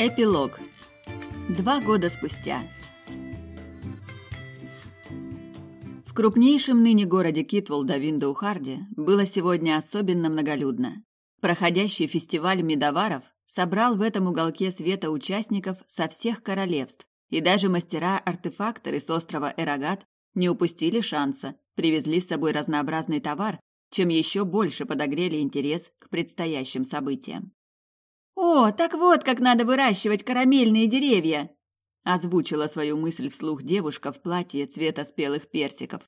Эпилог. Два года спустя. В крупнейшем ныне городе Китволда Виндоухарде было сегодня особенно многолюдно. Проходящий фестиваль медоваров собрал в этом уголке света участников со всех королевств, и даже мастера-артефакторы с острова Эрагат не упустили шанса, привезли с собой разнообразный товар, чем еще больше подогрели интерес к предстоящим событиям. «О, так вот как надо выращивать карамельные деревья!» озвучила свою мысль вслух девушка в платье цвета спелых персиков.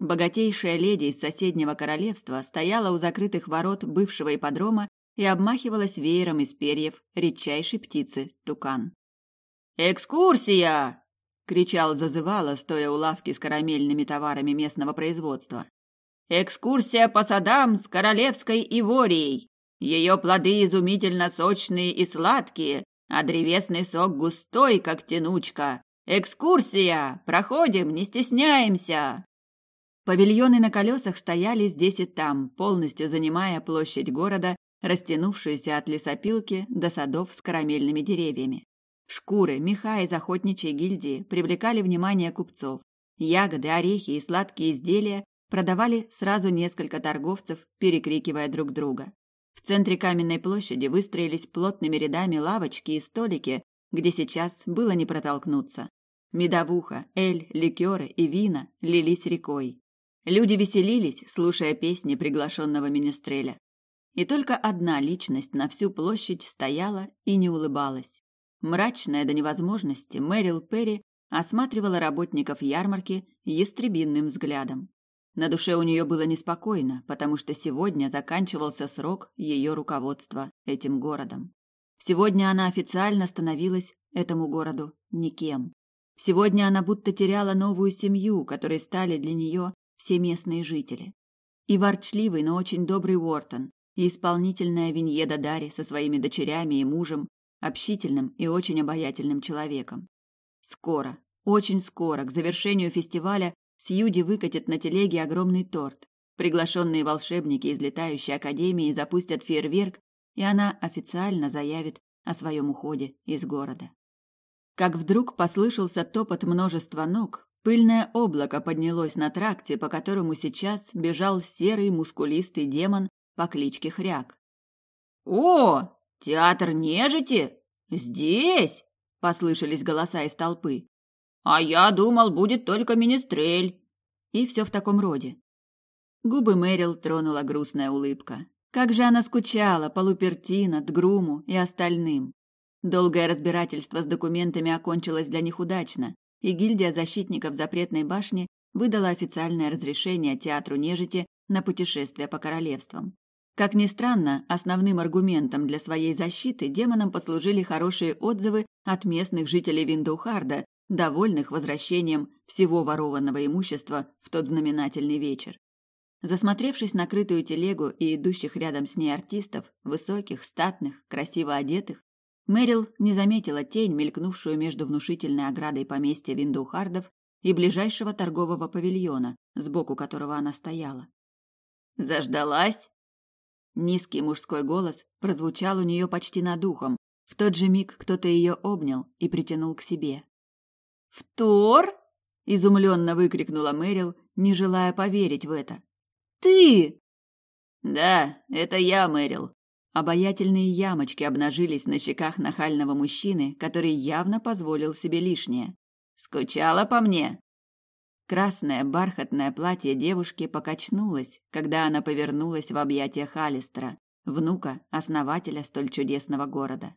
Богатейшая леди из соседнего королевства стояла у закрытых ворот бывшего ипподрома и обмахивалась веером из перьев редчайшей птицы тукан. «Экскурсия!» — кричал зазывало, стоя у лавки с карамельными товарами местного производства. «Экскурсия по садам с королевской иворией! Ее плоды изумительно сочные и сладкие, а древесный сок густой, как тянучка. Экскурсия! Проходим, не стесняемся!» Павильоны на колесах стояли здесь и там, полностью занимая площадь города, растянувшуюся от лесопилки до садов с карамельными деревьями. Шкуры, меха из охотничьей гильдии привлекали внимание купцов. Ягоды, орехи и сладкие изделия продавали сразу несколько торговцев, перекрикивая друг друга. В центре каменной площади выстроились плотными рядами лавочки и столики, где сейчас было не протолкнуться. Медовуха, эль, ликеры и вина лились рекой. Люди веселились, слушая песни приглашенного министреля. И только одна личность на всю площадь стояла и не улыбалась. Мрачная до невозможности, Мэрил Перри осматривала работников ярмарки ястребинным взглядом. На душе у нее было неспокойно, потому что сегодня заканчивался срок ее руководства этим городом. Сегодня она официально становилась этому городу никем. Сегодня она будто теряла новую семью, которой стали для нее все местные жители. И ворчливый, но очень добрый Уортон, и исполнительная Виньеда Дари со своими дочерями и мужем, общительным и очень обаятельным человеком. Скоро, очень скоро, к завершению фестиваля Сьюди выкатит на телеге огромный торт. Приглашенные волшебники из летающей академии запустят фейерверк, и она официально заявит о своем уходе из города. Как вдруг послышался топот множества ног, пыльное облако поднялось на тракте, по которому сейчас бежал серый мускулистый демон по кличке Хряк. «О, театр нежити? Здесь?» – послышались голоса из толпы. А я думал, будет только министрель. И все в таком роде. Губы Мэрил тронула грустная улыбка. Как же она скучала по Лупертино, Дгруму и остальным. Долгое разбирательство с документами окончилось для них удачно, и гильдия защитников запретной башни выдала официальное разрешение театру нежити на путешествие по королевствам. Как ни странно, основным аргументом для своей защиты демонам послужили хорошие отзывы от местных жителей Виндоухарда довольных возвращением всего ворованного имущества в тот знаменательный вечер. Засмотревшись на крытую телегу и идущих рядом с ней артистов, высоких, статных, красиво одетых, Мэрил не заметила тень, мелькнувшую между внушительной оградой поместья Виндухардов и ближайшего торгового павильона, сбоку которого она стояла. «Заждалась?» Низкий мужской голос прозвучал у нее почти над ухом. В тот же миг кто-то ее обнял и притянул к себе. «Втор?» – изумленно выкрикнула Мэрил, не желая поверить в это. «Ты!» «Да, это я, Мэрил». Обаятельные ямочки обнажились на щеках нахального мужчины, который явно позволил себе лишнее. «Скучала по мне?» Красное бархатное платье девушки покачнулось, когда она повернулась в объятиях Алистера, внука основателя столь чудесного города.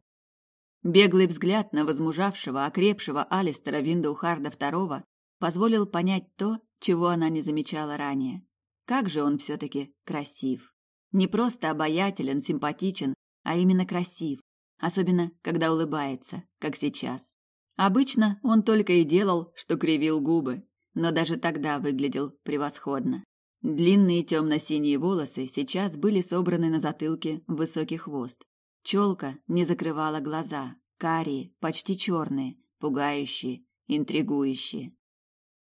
Беглый взгляд на возмужавшего, окрепшего Алистера Виндоухарда II позволил понять то, чего она не замечала ранее. Как же он все-таки красив. Не просто обаятелен, симпатичен, а именно красив. Особенно, когда улыбается, как сейчас. Обычно он только и делал, что кривил губы, но даже тогда выглядел превосходно. Длинные темно-синие волосы сейчас были собраны на затылке в высокий хвост. Челка не закрывала глаза, карие, почти черные, пугающие, интригующие.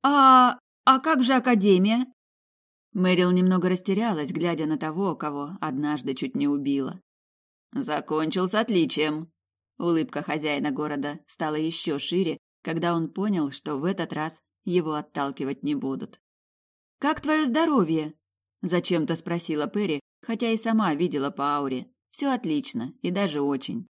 «А... а как же Академия?» Мэрил немного растерялась, глядя на того, кого однажды чуть не убила. «Закончил с отличием», — Улыбка хозяина города стала еще шире, когда он понял, что в этот раз его отталкивать не будут. «Как твое здоровье?» – зачем-то спросила Перри, хотя и сама видела по ауре. Все отлично, и даже очень.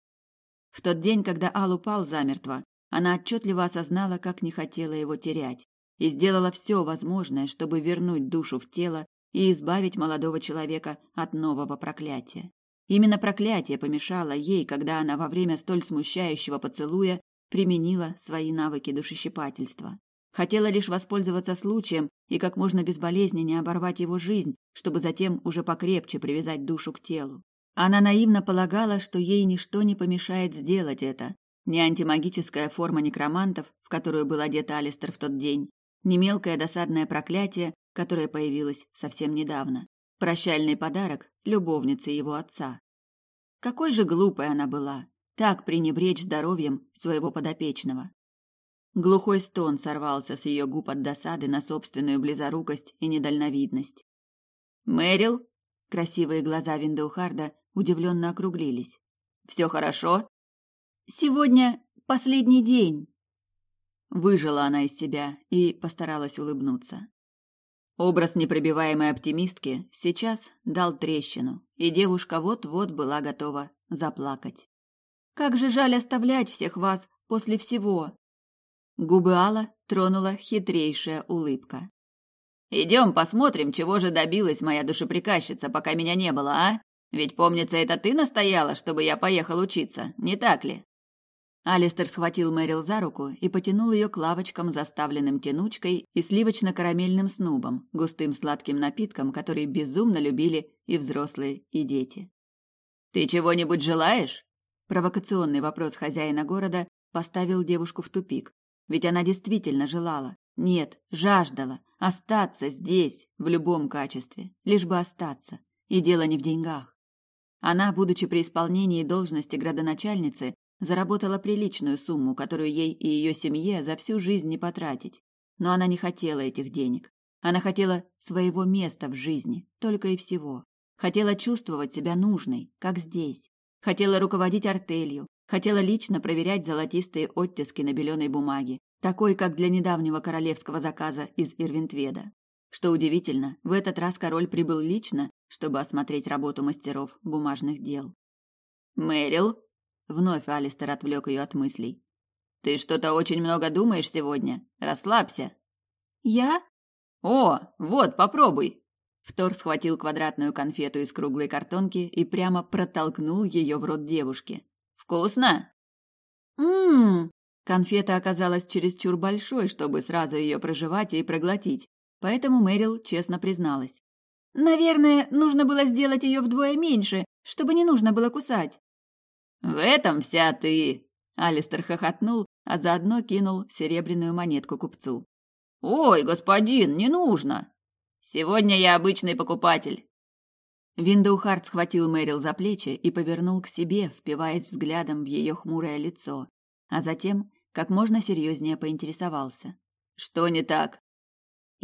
В тот день, когда Ал упал замертво, она отчетливо осознала, как не хотела его терять, и сделала все возможное, чтобы вернуть душу в тело и избавить молодого человека от нового проклятия. Именно проклятие помешало ей, когда она во время столь смущающего поцелуя применила свои навыки душещипательства. Хотела лишь воспользоваться случаем и как можно безболезненнее оборвать его жизнь, чтобы затем уже покрепче привязать душу к телу. Она наивно полагала, что ей ничто не помешает сделать это. Ни антимагическая форма некромантов, в которую был одет Алистер в тот день, ни мелкое досадное проклятие, которое появилось совсем недавно. Прощальный подарок любовнице его отца. Какой же глупой она была, так пренебречь здоровьем своего подопечного. Глухой стон сорвался с ее губ от досады на собственную близорукость и недальновидность. «Мэрил?» Красивые глаза Виндоухарда удивленно округлились. «Все хорошо?» «Сегодня последний день». Выжила она из себя и постаралась улыбнуться. Образ непробиваемой оптимистки сейчас дал трещину, и девушка вот-вот была готова заплакать. «Как же жаль оставлять всех вас после всего!» Губы Алла тронула хитрейшая улыбка. «Идем посмотрим, чего же добилась моя душеприказчица, пока меня не было, а? Ведь, помнится, это ты настояла, чтобы я поехал учиться, не так ли?» Алистер схватил Мэрил за руку и потянул ее к лавочкам, заставленным тянучкой и сливочно-карамельным снубом, густым сладким напитком, который безумно любили и взрослые, и дети. «Ты чего-нибудь желаешь?» Провокационный вопрос хозяина города поставил девушку в тупик. Ведь она действительно желала. Нет, жаждала. Остаться здесь, в любом качестве. Лишь бы остаться. И дело не в деньгах. Она, будучи при исполнении должности градоначальницы, заработала приличную сумму, которую ей и ее семье за всю жизнь не потратить. Но она не хотела этих денег. Она хотела своего места в жизни, только и всего. Хотела чувствовать себя нужной, как здесь. Хотела руководить артелью, хотела лично проверять золотистые оттиски на беленой бумаге, такой, как для недавнего королевского заказа из Ирвинтведа. Что удивительно, в этот раз король прибыл лично, чтобы осмотреть работу мастеров бумажных дел. «Мэрил?» Вновь Алистер отвлек ее от мыслей. «Ты что-то очень много думаешь сегодня. Расслабься». «Я?» «О, вот, попробуй!» Втор схватил квадратную конфету из круглой картонки и прямо протолкнул ее в рот девушки. «Вкусно?» «Ммм!» Конфета оказалась чересчур большой, чтобы сразу ее прожевать и проглотить, поэтому Мэрил честно призналась. «Наверное, нужно было сделать ее вдвое меньше, чтобы не нужно было кусать». «В этом вся ты!» Алистер хохотнул, а заодно кинул серебряную монетку купцу. «Ой, господин, не нужно! Сегодня я обычный покупатель!» Виндоухард схватил Мэрил за плечи и повернул к себе, впиваясь взглядом в ее хмурое лицо, а затем как можно серьезнее поинтересовался. «Что не так?»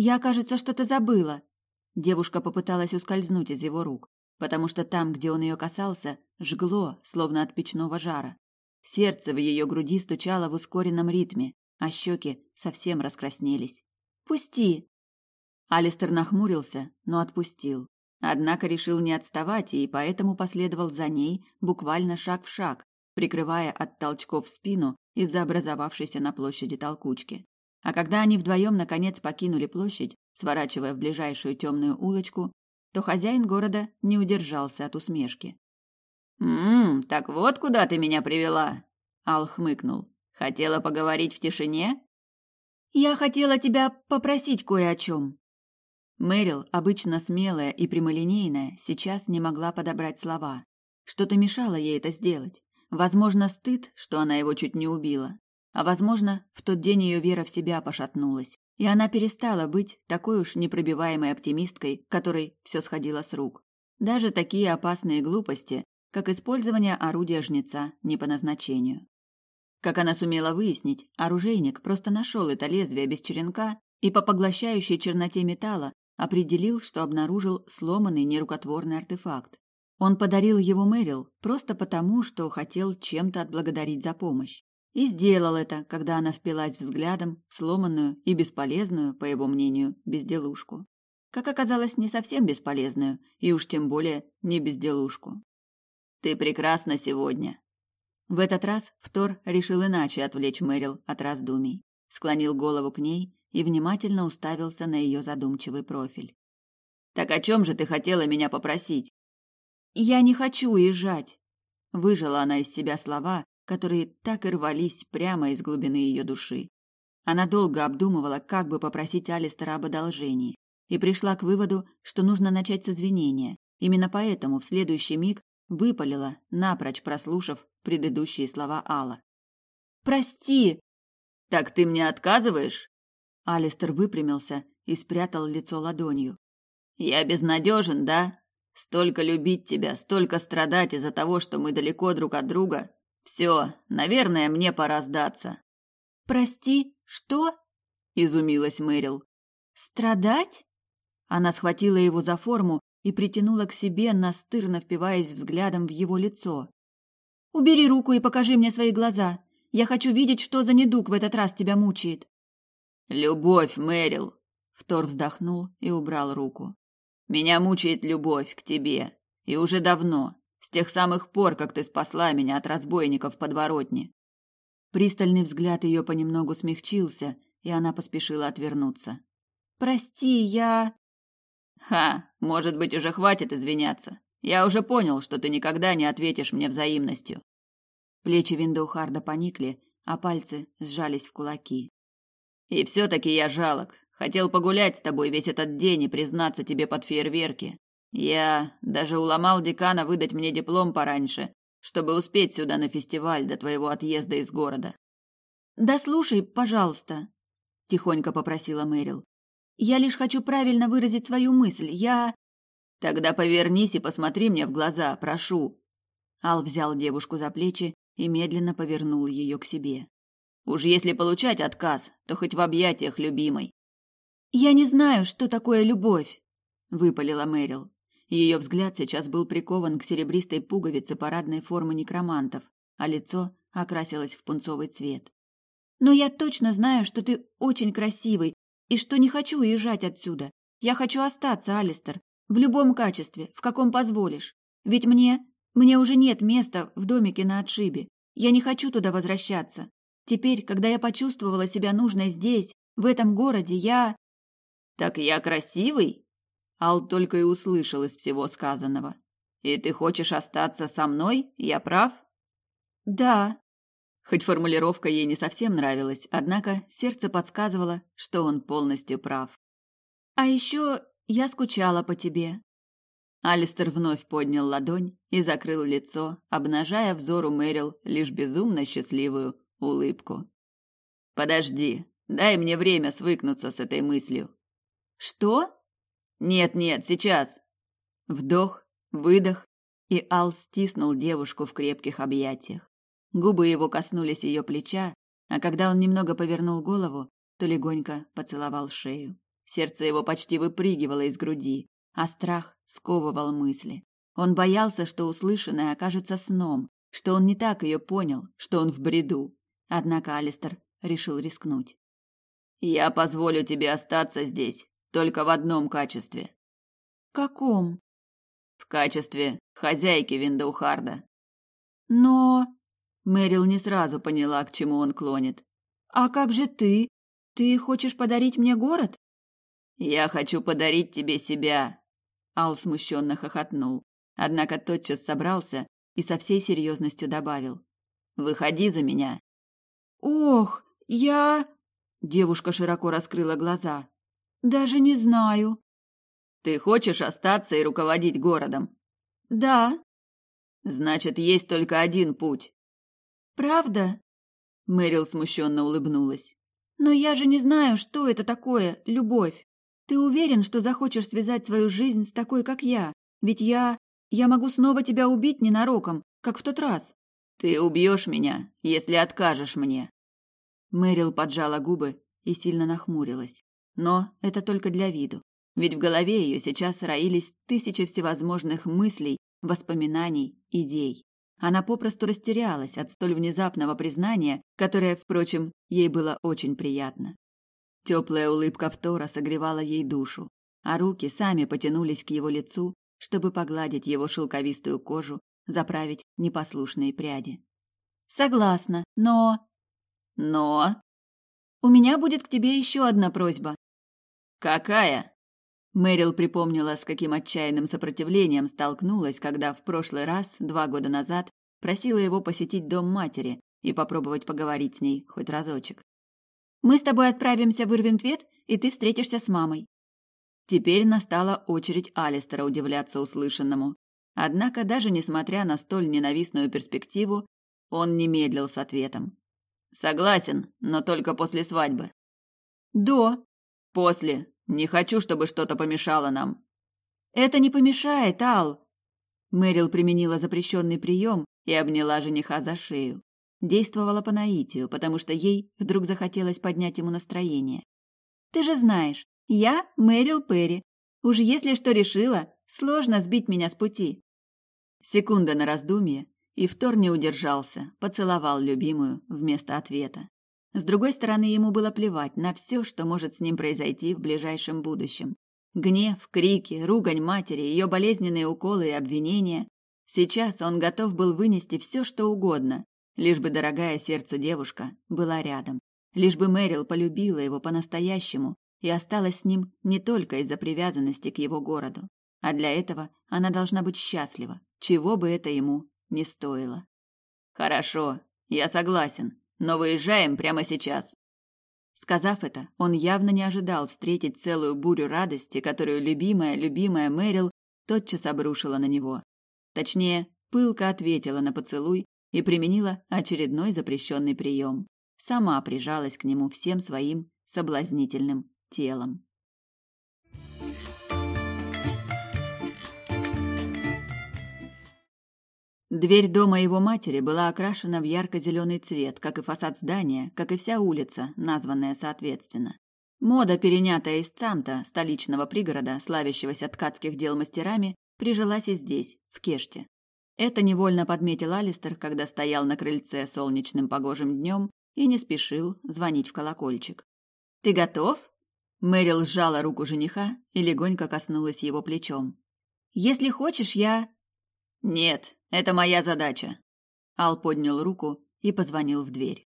«Я, кажется, что-то забыла». Девушка попыталась ускользнуть из его рук потому что там, где он ее касался, жгло, словно от печного жара. Сердце в ее груди стучало в ускоренном ритме, а щеки совсем раскраснелись. «Пусти!» Алистер нахмурился, но отпустил. Однако решил не отставать и поэтому последовал за ней буквально шаг в шаг, прикрывая от толчков спину из-за образовавшейся на площади толкучки. А когда они вдвоем наконец покинули площадь, сворачивая в ближайшую темную улочку, то хозяин города не удержался от усмешки. «Ммм, так вот куда ты меня привела!» Ал хмыкнул. «Хотела поговорить в тишине?» «Я хотела тебя попросить кое о чем». Мэрил, обычно смелая и прямолинейная, сейчас не могла подобрать слова. Что-то мешало ей это сделать. Возможно, стыд, что она его чуть не убила. А возможно, в тот день ее вера в себя пошатнулась и она перестала быть такой уж непробиваемой оптимисткой, которой все сходило с рук. Даже такие опасные глупости, как использование орудия жнеца не по назначению. Как она сумела выяснить, оружейник просто нашел это лезвие без черенка и по поглощающей черноте металла определил, что обнаружил сломанный нерукотворный артефакт. Он подарил его Мэрил просто потому, что хотел чем-то отблагодарить за помощь. И сделал это, когда она впилась взглядом в сломанную и бесполезную, по его мнению, безделушку. Как оказалось, не совсем бесполезную, и уж тем более не безделушку. «Ты прекрасна сегодня». В этот раз Втор решил иначе отвлечь Мэрил от раздумий. Склонил голову к ней и внимательно уставился на ее задумчивый профиль. «Так о чем же ты хотела меня попросить?» «Я не хочу уезжать», — выжила она из себя слова, которые так и рвались прямо из глубины ее души. Она долго обдумывала, как бы попросить Алистера об одолжении, и пришла к выводу, что нужно начать с извинения. Именно поэтому в следующий миг выпалила, напрочь прослушав предыдущие слова Алла. «Прости!» «Так ты мне отказываешь?» Алистер выпрямился и спрятал лицо ладонью. «Я безнадежен, да? Столько любить тебя, столько страдать из-за того, что мы далеко друг от друга. Все, наверное, мне пора сдаться. Прости, что? изумилась Мэрил. Страдать? Она схватила его за форму и притянула к себе, настырно впиваясь взглядом в его лицо. Убери руку и покажи мне свои глаза. Я хочу видеть, что за недуг в этот раз тебя мучает. Любовь, Мэрил. Втор вздохнул и убрал руку. Меня мучает любовь к тебе, и уже давно, с тех самых пор, как ты спасла меня от разбойников подворотни. Пристальный взгляд ее понемногу смягчился, и она поспешила отвернуться. Прости, я Ха, может быть, уже хватит извиняться. Я уже понял, что ты никогда не ответишь мне взаимностью. Плечи Виндоухарда поникли, а пальцы сжались в кулаки. И все таки я жалок. Хотел погулять с тобой весь этот день и признаться тебе под фейерверки. Я даже уломал декана выдать мне диплом пораньше, чтобы успеть сюда на фестиваль до твоего отъезда из города. Да слушай, пожалуйста, тихонько попросила Мэрил. Я лишь хочу правильно выразить свою мысль. Я Тогда повернись и посмотри мне в глаза, прошу. Ал взял девушку за плечи и медленно повернул ее к себе. Уж если получать отказ, то хоть в объятиях любимой. Я не знаю, что такое любовь, выпалила Мэрил. Ее взгляд сейчас был прикован к серебристой пуговице парадной формы некромантов, а лицо окрасилось в пунцовый цвет. Но я точно знаю, что ты очень красивый и что не хочу уезжать отсюда. Я хочу остаться, Алистер, в любом качестве, в каком позволишь. Ведь мне, мне уже нет места в домике на отшибе. Я не хочу туда возвращаться. Теперь, когда я почувствовала себя нужной здесь, в этом городе, я «Так я красивый?» Ал только и услышал из всего сказанного. «И ты хочешь остаться со мной? Я прав?» «Да». Хоть формулировка ей не совсем нравилась, однако сердце подсказывало, что он полностью прав. «А еще я скучала по тебе». Алистер вновь поднял ладонь и закрыл лицо, обнажая взору Мэрил лишь безумно счастливую улыбку. «Подожди, дай мне время свыкнуться с этой мыслью», что? Нет, нет, сейчас. Вдох, выдох, и Ал стиснул девушку в крепких объятиях. Губы его коснулись ее плеча, а когда он немного повернул голову, то легонько поцеловал шею. Сердце его почти выпрыгивало из груди, а страх сковывал мысли. Он боялся, что услышанное окажется сном, что он не так ее понял, что он в бреду. Однако Алистер решил рискнуть. «Я позволю тебе остаться здесь, только в одном качестве. Каком? В качестве хозяйки Виндоухарда. Но Мэрил не сразу поняла, к чему он клонит. А как же ты? Ты хочешь подарить мне город? Я хочу подарить тебе себя. Ал смущенно хохотнул, однако тотчас собрался и со всей серьезностью добавил: "Выходи за меня". Ох, я Девушка широко раскрыла глаза. Даже не знаю. Ты хочешь остаться и руководить городом? Да. Значит, есть только один путь. Правда? Мэрил смущенно улыбнулась. Но я же не знаю, что это такое любовь. Ты уверен, что захочешь связать свою жизнь с такой, как я? Ведь я... Я могу снова тебя убить ненароком, как в тот раз. Ты убьешь меня, если откажешь мне. Мэрил поджала губы и сильно нахмурилась. Но это только для виду. Ведь в голове ее сейчас роились тысячи всевозможных мыслей воспоминаний, идей. Она попросту растерялась от столь внезапного признания, которое, впрочем, ей было очень приятно. Теплая улыбка Втора согревала ей душу, а руки сами потянулись к его лицу, чтобы погладить его шелковистую кожу, заправить непослушные пряди. «Согласна, но...» «Но...» «У меня будет к тебе еще одна просьба». «Какая?» Мэрил припомнила, с каким отчаянным сопротивлением столкнулась, когда в прошлый раз, два года назад, просила его посетить дом матери и попробовать поговорить с ней хоть разочек. «Мы с тобой отправимся в Ирвинтвет, и ты встретишься с мамой». Теперь настала очередь Алистера удивляться услышанному. Однако, даже несмотря на столь ненавистную перспективу, он не медлил с ответом. «Согласен, но только после свадьбы». «До». «После. Не хочу, чтобы что-то помешало нам. Это не помешает, Ал. Мэрил применила запрещенный прием и обняла жениха за шею. Действовала по наитию, потому что ей вдруг захотелось поднять ему настроение. Ты же знаешь, я Мэрил Перри. Уж если что решила, сложно сбить меня с пути. Секунда на раздумье, и Втор не удержался, поцеловал любимую вместо ответа. С другой стороны, ему было плевать на все, что может с ним произойти в ближайшем будущем. Гнев, крики, ругань матери, ее болезненные уколы и обвинения. Сейчас он готов был вынести все, что угодно, лишь бы дорогая сердцу девушка была рядом. Лишь бы Мэрил полюбила его по-настоящему и осталась с ним не только из-за привязанности к его городу. А для этого она должна быть счастлива, чего бы это ему не стоило. «Хорошо, я согласен», но выезжаем прямо сейчас. Сказав это, он явно не ожидал встретить целую бурю радости, которую любимая, любимая Мэрил тотчас обрушила на него. Точнее, пылко ответила на поцелуй и применила очередной запрещенный прием. Сама прижалась к нему всем своим соблазнительным телом. Дверь дома его матери была окрашена в ярко-зеленый цвет, как и фасад здания, как и вся улица, названная соответственно. Мода, перенятая из Цамта, столичного пригорода, славящегося ткацких дел мастерами, прижилась и здесь, в Кеште. Это невольно подметил Алистер, когда стоял на крыльце солнечным погожим днем и не спешил звонить в колокольчик. «Ты готов?» Мэрил сжала руку жениха и легонько коснулась его плечом. «Если хочешь, я...» «Нет, это моя задача». Ал поднял руку и позвонил в дверь.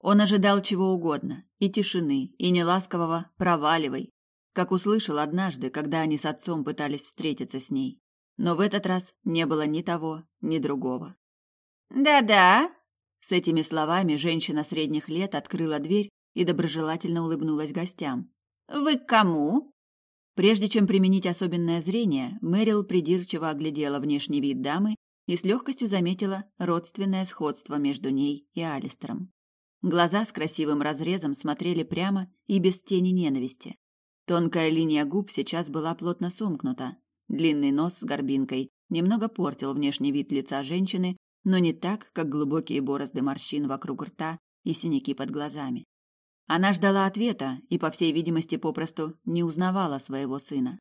Он ожидал чего угодно, и тишины, и неласкового «проваливай», как услышал однажды, когда они с отцом пытались встретиться с ней. Но в этот раз не было ни того, ни другого. «Да-да». С этими словами женщина средних лет открыла дверь и доброжелательно улыбнулась гостям. «Вы к кому?» Прежде чем применить особенное зрение, Мэрил придирчиво оглядела внешний вид дамы и с легкостью заметила родственное сходство между ней и Алистером. Глаза с красивым разрезом смотрели прямо и без тени ненависти. Тонкая линия губ сейчас была плотно сомкнута. Длинный нос с горбинкой немного портил внешний вид лица женщины, но не так, как глубокие борозды морщин вокруг рта и синяки под глазами. Она ждала ответа и, по всей видимости, попросту не узнавала своего сына.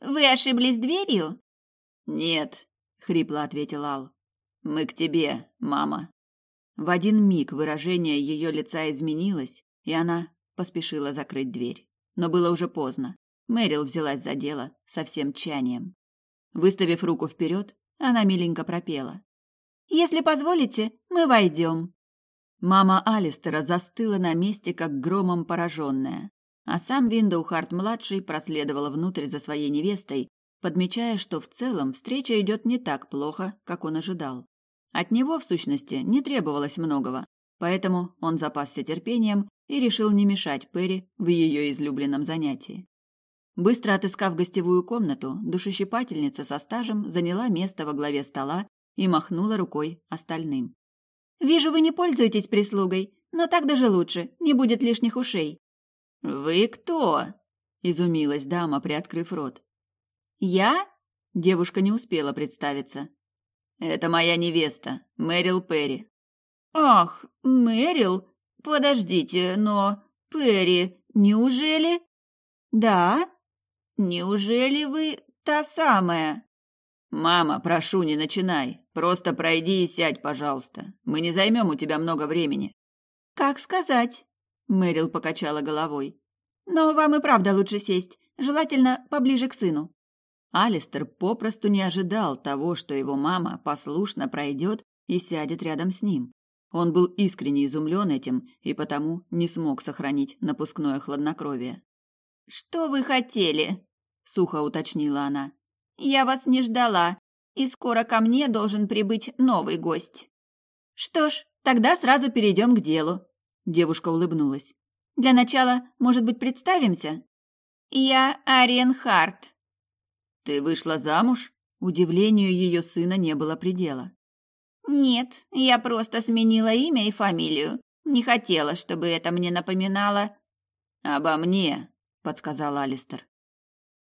«Вы ошиблись дверью?» «Нет», — хрипло ответил Ал. «Мы к тебе, мама». В один миг выражение ее лица изменилось, и она поспешила закрыть дверь. Но было уже поздно. Мэрил взялась за дело со всем тчанием. Выставив руку вперед, она миленько пропела. «Если позволите, мы войдем». Мама Алистера застыла на месте, как громом пораженная, а сам Виндоухарт-младший проследовал внутрь за своей невестой, подмечая, что в целом встреча идет не так плохо, как он ожидал. От него, в сущности, не требовалось многого, поэтому он запасся терпением и решил не мешать Перри в ее излюбленном занятии. Быстро отыскав гостевую комнату, душещипательница со стажем заняла место во главе стола и махнула рукой остальным. Вижу, вы не пользуетесь прислугой, но так даже лучше, не будет лишних ушей. Вы кто? изумилась дама, приоткрыв рот. Я? Девушка не успела представиться. Это моя невеста, Мэрил Перри. Ах, Мэрил? Подождите, но Перри, неужели? Да? Неужели вы та самая? Мама, прошу, не начинай. Просто пройди и сядь, пожалуйста. Мы не займем у тебя много времени. Как сказать? Мэрил покачала головой. Но вам и правда лучше сесть, желательно поближе к сыну. Алистер попросту не ожидал того, что его мама послушно пройдет и сядет рядом с ним. Он был искренне изумлен этим и потому не смог сохранить напускное хладнокровие. «Что вы хотели?» – сухо уточнила она. «Я вас не ждала, и скоро ко мне должен прибыть новый гость». «Что ж, тогда сразу перейдем к делу», – девушка улыбнулась. «Для начала, может быть, представимся?» «Я Ариен Харт». «Ты вышла замуж?» Удивлению ее сына не было предела. «Нет, я просто сменила имя и фамилию. Не хотела, чтобы это мне напоминало...» «Обо мне», — подсказал Алистер.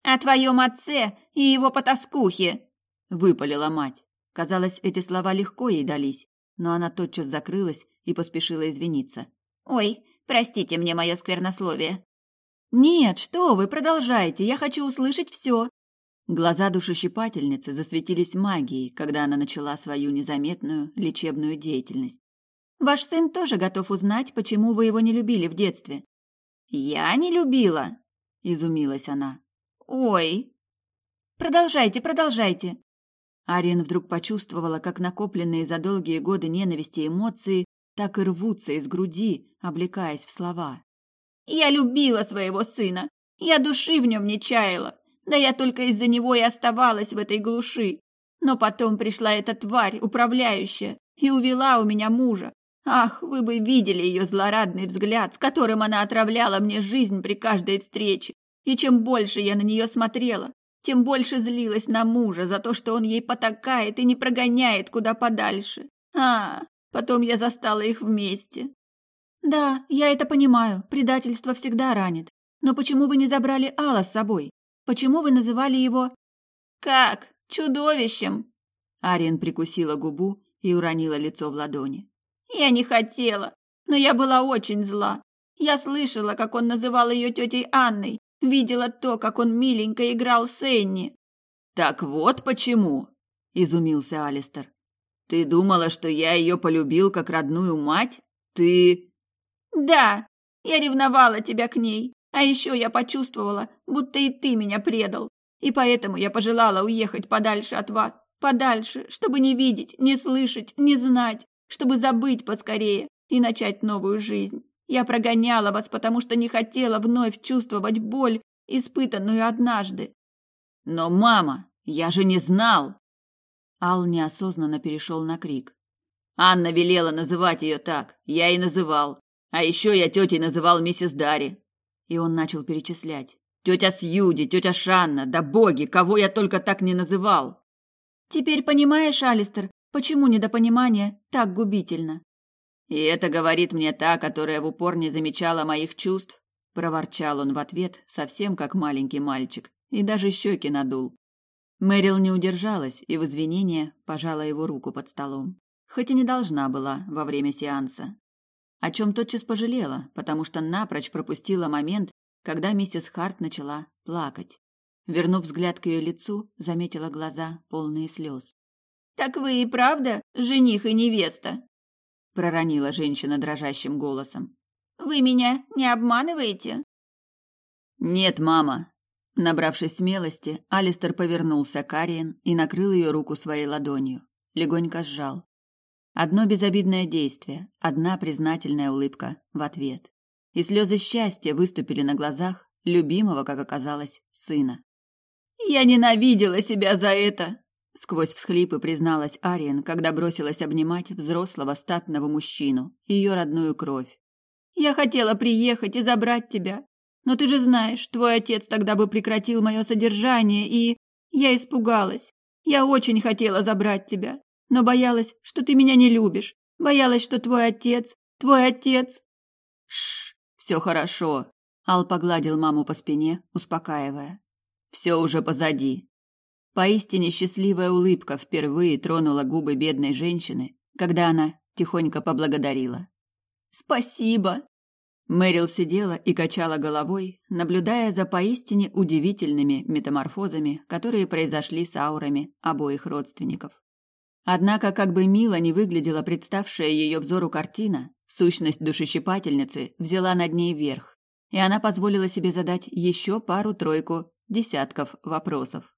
«О твоем отце и его потаскухе», — выпалила мать. Казалось, эти слова легко ей дались, но она тотчас закрылась и поспешила извиниться. «Ой, простите мне мое сквернословие». «Нет, что вы, продолжайте, я хочу услышать все», Глаза душещипательницы засветились магией, когда она начала свою незаметную лечебную деятельность. «Ваш сын тоже готов узнать, почему вы его не любили в детстве». «Я не любила?» – изумилась она. «Ой!» «Продолжайте, продолжайте!» Ариен вдруг почувствовала, как накопленные за долгие годы ненависти эмоции так и рвутся из груди, облекаясь в слова. «Я любила своего сына! Я души в нем не чаяла! Да я только из-за него и оставалась в этой глуши. Но потом пришла эта тварь, управляющая, и увела у меня мужа. Ах, вы бы видели ее злорадный взгляд, с которым она отравляла мне жизнь при каждой встрече. И чем больше я на нее смотрела, тем больше злилась на мужа за то, что он ей потакает и не прогоняет куда подальше. А, потом я застала их вместе. Да, я это понимаю, предательство всегда ранит. Но почему вы не забрали Алла с собой? Почему вы называли его...» «Как? Чудовищем?» Ариен прикусила губу и уронила лицо в ладони. «Я не хотела, но я была очень зла. Я слышала, как он называл ее тетей Анной, видела то, как он миленько играл с Энни». «Так вот почему!» – изумился Алистер. «Ты думала, что я ее полюбил как родную мать? Ты...» «Да, я ревновала тебя к ней. А еще я почувствовала, будто и ты меня предал. И поэтому я пожелала уехать подальше от вас. Подальше, чтобы не видеть, не слышать, не знать, чтобы забыть поскорее и начать новую жизнь. Я прогоняла вас, потому что не хотела вновь чувствовать боль, испытанную однажды. Но, мама, я же не знал. Ал неосознанно перешел на крик. Анна велела называть ее так, я и называл. А еще я тетей называл миссис Дарри. И он начал перечислять. Тетя Сьюди, тетя Шанна, да боги, кого я только так не называл. Теперь понимаешь, Алистер, почему недопонимание так губительно? И это говорит мне та, которая в упор не замечала моих чувств, проворчал он в ответ, совсем как маленький мальчик, и даже щеки надул. Мэрил не удержалась и в извинение пожала его руку под столом, хоть и не должна была во время сеанса о чем тотчас пожалела, потому что напрочь пропустила момент, когда миссис Харт начала плакать. Вернув взгляд к ее лицу, заметила глаза, полные слез. «Так вы и правда жених и невеста?» проронила женщина дрожащим голосом. «Вы меня не обманываете?» «Нет, мама». Набравшись смелости, Алистер повернулся к Ариен и накрыл ее руку своей ладонью. Легонько сжал. Одно безобидное действие, одна признательная улыбка в ответ. И слезы счастья выступили на глазах любимого, как оказалось, сына. «Я ненавидела себя за это!» Сквозь всхлипы призналась Ариен, когда бросилась обнимать взрослого статного мужчину, ее родную кровь. «Я хотела приехать и забрать тебя, но ты же знаешь, твой отец тогда бы прекратил мое содержание, и... Я испугалась. Я очень хотела забрать тебя но боялась, что ты меня не любишь. Боялась, что твой отец, твой отец... Шш, все хорошо. Ал погладил маму по спине, успокаивая. Все уже позади. Поистине счастливая улыбка впервые тронула губы бедной женщины, когда она тихонько поблагодарила. «Спасибо!» Мэрил сидела и качала головой, наблюдая за поистине удивительными метаморфозами, которые произошли с аурами обоих родственников. Однако, как бы мило не выглядела представшая ее взору картина, сущность душещипательницы взяла над ней верх, и она позволила себе задать еще пару-тройку десятков вопросов.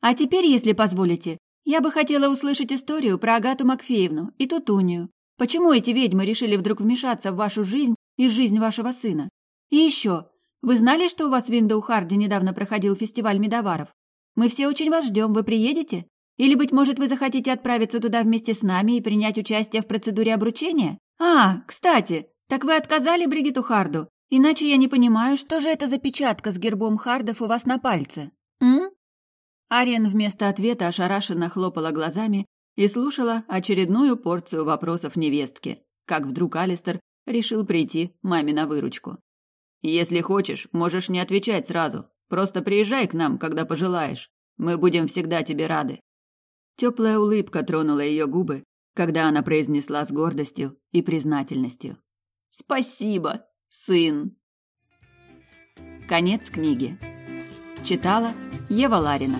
«А теперь, если позволите, я бы хотела услышать историю про Агату Макфеевну и Тутунию. Почему эти ведьмы решили вдруг вмешаться в вашу жизнь и жизнь вашего сына? И еще, вы знали, что у вас в Виндоухарде недавно проходил фестиваль медоваров? Мы все очень вас ждем, вы приедете? Или, быть может, вы захотите отправиться туда вместе с нами и принять участие в процедуре обручения? А, кстати, так вы отказали Бригиту Харду? Иначе я не понимаю, что же это за печатка с гербом Хардов у вас на пальце? М? Ариен вместо ответа ошарашенно хлопала глазами и слушала очередную порцию вопросов невестки, как вдруг Алистер решил прийти маме на выручку. «Если хочешь, можешь не отвечать сразу. Просто приезжай к нам, когда пожелаешь. Мы будем всегда тебе рады». Теплая улыбка тронула ее губы, когда она произнесла с гордостью и признательностью. «Спасибо, сын!» Конец книги. Читала Ева Ларина.